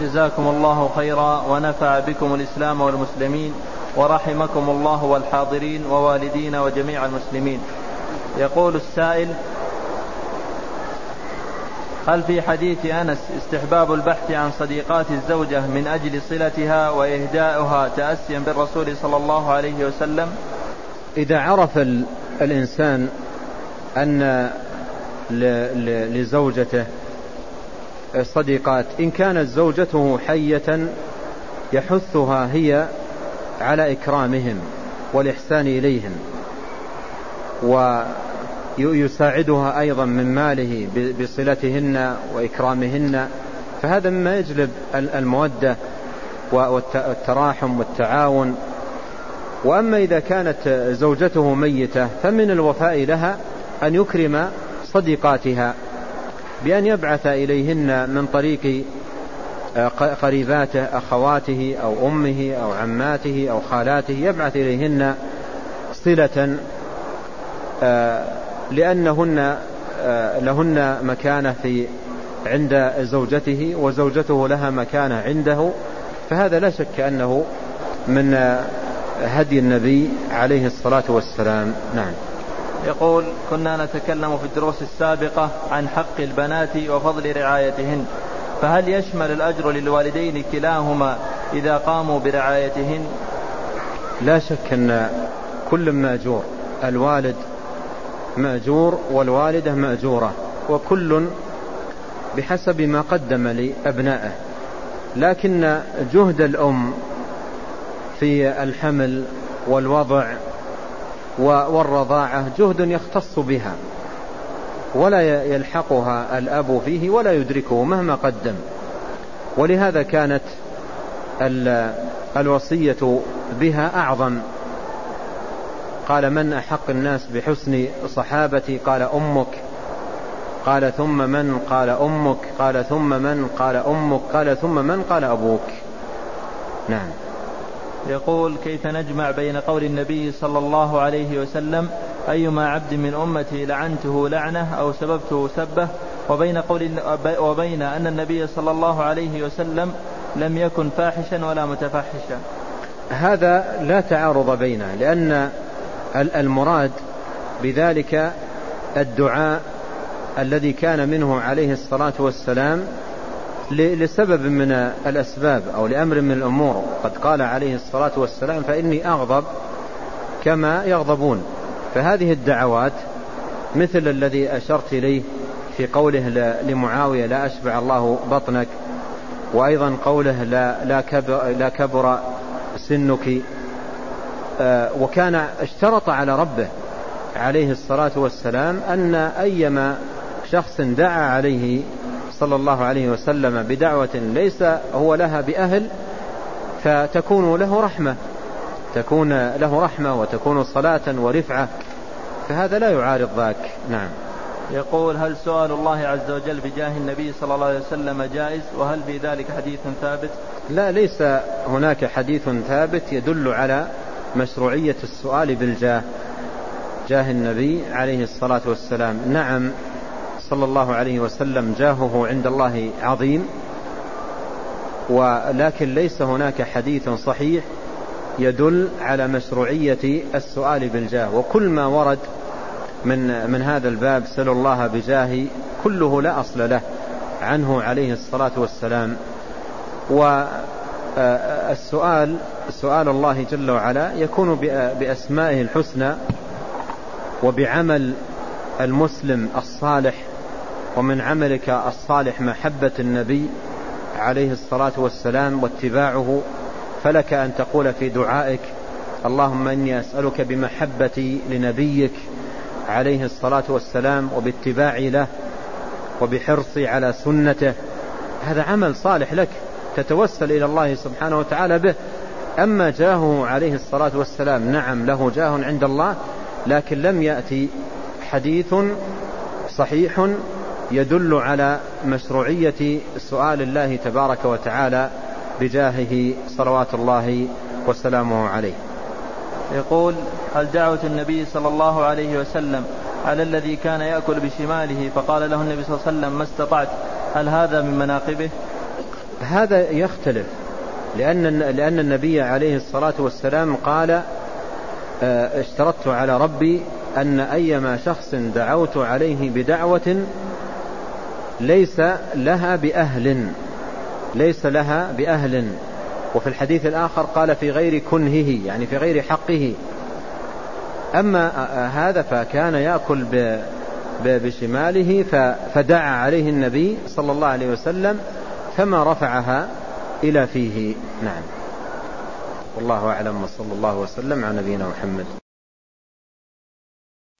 جزاكم الله خيرا ونفع بكم الإسلام والمسلمين ورحمكم الله والحاضرين ووالدين وجميع المسلمين. يقول السائل هل في حديث أنس استحباب البحث عن صديقات الزوجة من أجل صلتها وإهداؤها تأسيا بالرسول صلى الله عليه وسلم؟ إذا عرف الإنسان أن لزوجته صديقات إن كانت زوجته حية يحثها هي على إكرامهم والإحسان إليهم ويساعدها أيضا من ماله بصلتهن وإكرامهن فهذا مما يجلب المودة والتراحم والتعاون. وأما إذا كانت زوجته ميتة فمن الوفاء لها أن يكرم صديقاتها. بأن يبعث إليهن من طريق آه، قريباته أخواته أو أمه أو عماته أو خالاته يبعث إليهن صلة آه، لأنهن آه، لهن مكانة في عند زوجته وزوجته لها مكانة عنده. فهذا لا شك أنه من هدي النبي عليه الصلاة والسلام. نعم. يقول كنا نتكلم في الدروس السابقة عن حق البنات وفضل رعايتهن. فهل يشمل الأجر للوالدين كلاهما إذا قاموا برعايتهن؟ لا شك أن كل مأجور. الوالد مأجور والوالدة مأجورة. وكل بحسب ما قدم لأبنائه. لكن جهد الأم في الحمل والوضع والرضاعة جهد يختص بها ولا يلحقها الأب فيه ولا يدركه مهما قدم. ولهذا كانت الوصية بها أعظم. قال من أحق الناس بحسن صحابتي؟ قال أمك. قال ثم من؟ قال أمك. قال ثم من؟ قال أمك. قال ثم من؟ قال أبوك. نعم. يقول كيف نجمع بين قول النبي صلى الله عليه وسلم أيما عبد من أمتي لعنته لعنة أو سببته سبة وبين قول وبين أن النبي صلى الله عليه وسلم لم يكن فاحشا ولا متفحشا. هذا لا تعارض بينه لأن المراد بذلك الدعاء الذي كان منه عليه الصلاة والسلام لسبب من الأسباب أو لأمر من الأمور. قد قال عليه الصلاة والسلام فإني أغضب كما يغضبون. فهذه الدعوات مثل الذي أشرت إليه في قوله لمعاوية لا أشبع الله بطنك. وأيضا قوله لا, لا, كبر, لا كبر سنك. آه، وكان اشترط على ربه عليه الصلاة والسلام أن أيما شخص دعا عليه صلى الله عليه وسلم بدعوة ليس هو لها بأهل فتكون له رحمة تكون له رحمة وتكون صلاة ورفعة فهذا لا يعارض ذاك. نعم. يقول هل سؤال الله عز وجل بجاه النبي صلى الله عليه وسلم جائز؟ وهل في ذلك حديث ثابت؟ لا ليس هناك حديث ثابت يدل على مشروعية السؤال بالجاه جاه النبي عليه الصلاة والسلام. نعم. صلى الله عليه وسلم جاهه عند الله عظيم ولكن ليس هناك حديث صحيح يدل على مشروعية السؤال بالجاه. وكل ما ورد من من هذا الباب سل الله بجاه كله لا أصل له عنه عليه الصلاة والسلام. والسؤال سؤال الله جل وعلا يكون بأسمائه الحسنى وبعمل المسلم الصالح ومن عملك الصالح محبة النبي عليه الصلاة والسلام واتباعه فلك أن تقول في دعائك اللهم إني أسألك بمحبتي لنبيك عليه الصلاة والسلام وباتباعي له وبحرصي على سنته. هذا عمل صالح لك تتوسل إلى الله سبحانه وتعالى به. أما جاهه عليه الصلاة والسلام نعم له جاه عند الله لكن لم يأتي حديث صحيح يدل على مشروعية سؤال الله تبارك وتعالى بجاهه صلوات الله وسلامه عليه. يقول هل دعوة النبي صلى الله عليه وسلم على الذي كان يأكل بشماله فقال له النبي صلى الله عليه وسلم ما استطعت هل هذا من مناقبه؟ هذا يختلف لأن لأن النبي عليه الصلاة والسلام قال آه، اشترطت على ربي أن أيما شخص دعوت عليه بدعوة ليس لها بأهل ليس لها بأهل. وفي الحديث الآخر قال في غير كنهه يعني في غير حقه. أما هذا فكان يأكل بشماله فدعا عليه النبي صلى الله عليه وسلم فما رفعها إلى فيه. نعم. والله أعلم وصلى الله وسلم على نبينا محمد.